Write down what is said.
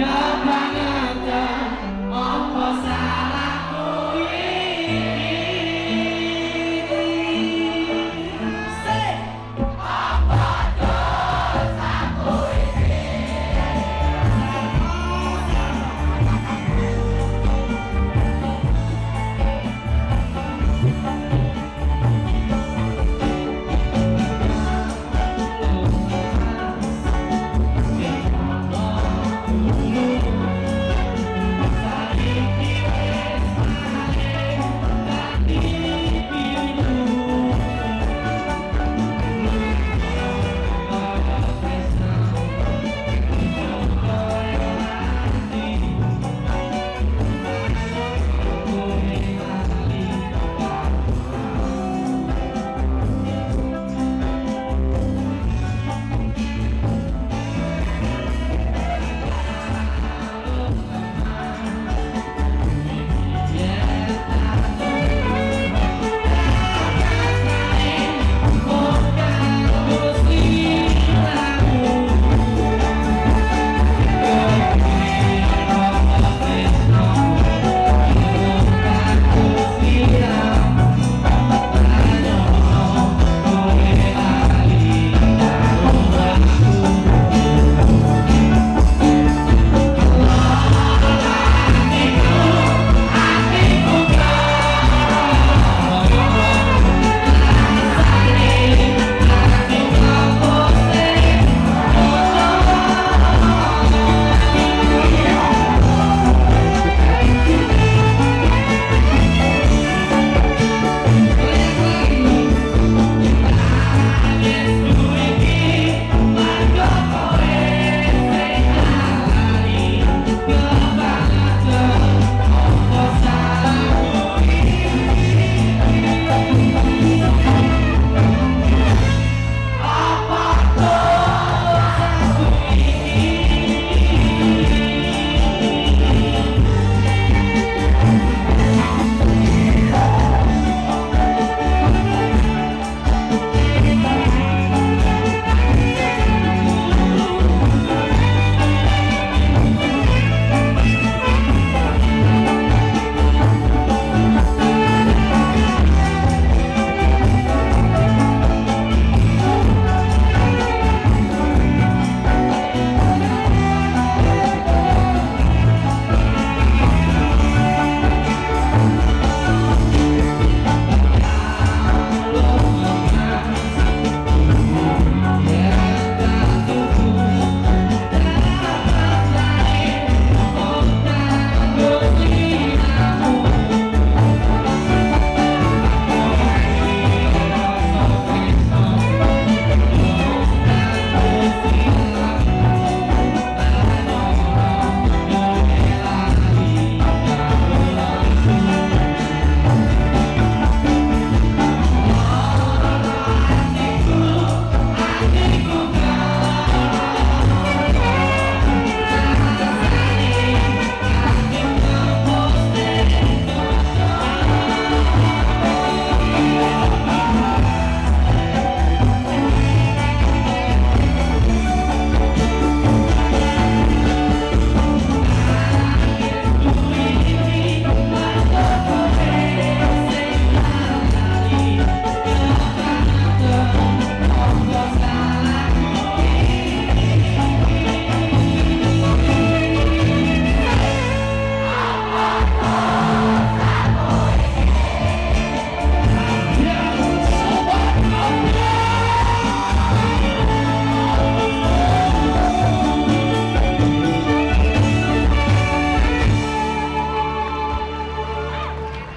God.